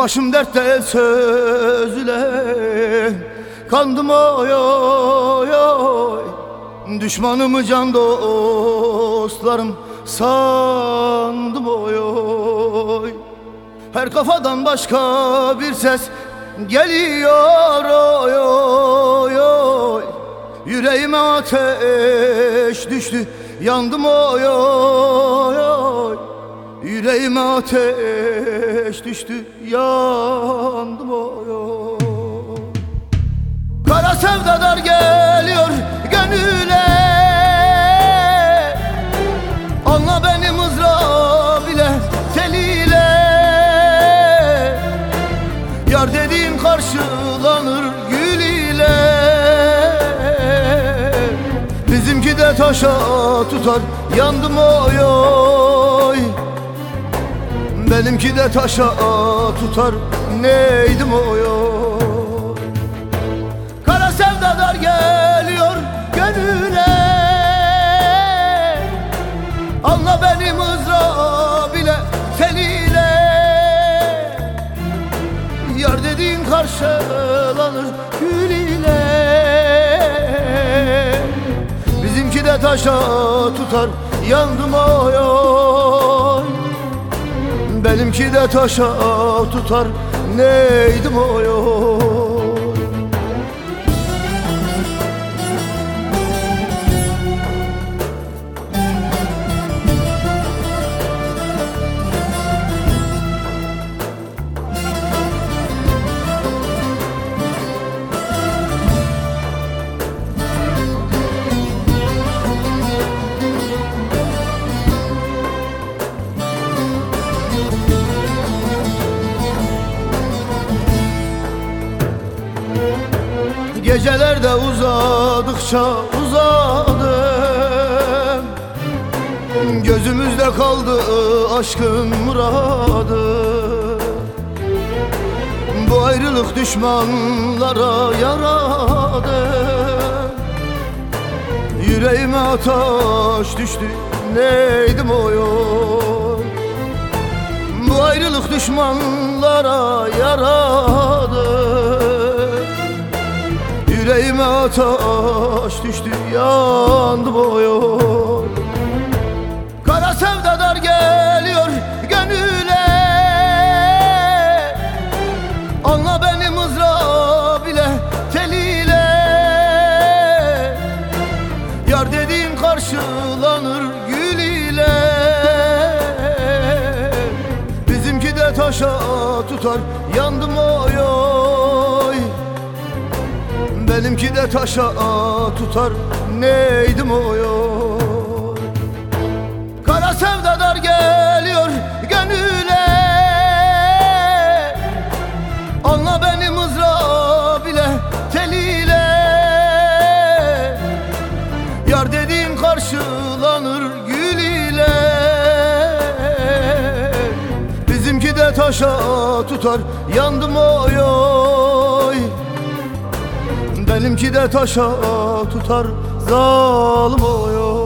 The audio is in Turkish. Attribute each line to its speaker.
Speaker 1: Başım dertte sözüle Kandım oy oy oy. Düşmanımı can dostlarım Sandım oy oy. Her kafadan başka bir ses Geliyor oy oy oy. Yüreğime ateş düştü Yandım oy oy oy. Yüreğime ateş düştü Yandım Kara sevdalar geliyor gönüle. Anla beni mızrağı bile teliyle Yar dediğin karşılanır gül ile. Bizimki de taşa tutar yandım oy oy Benimki de taşa tutar. Neydim oy oy Kara sevdalar geliyor gönüle. Anla beni mızrağı bile teliyle Yar dediğin karşılanır gül ile. Bizimki de taşa tutar. Yandım oy oy Benimki de taşa tutar. Neydim oy oy Gecelerde uzadıkça uzadı Gözümüzde kaldı aşkın muradı. Bu ayrılık düşmanlara yaradı. Yüreğime ateş düştü neydim o yol? Bu ayrılık düşmanlara yaradı Yüreğime ateş düştü yandım o yol Kara sevdalar geliyor gönüle. Anla beni mızrağı bile teliyle Yar dediğin karşılanır gül ile. Bizimki de taşa tutar yandım oy oy Benimki de taşa tutar neydim oy oy Kara sevdalar geliyor gönüle. Anla beni mızrağı bile teliyle Yar dediğin karşılanır gül ile. Bizimki de taşa tutar yandım oy oy Benimki de taşa tutar zalim oy oy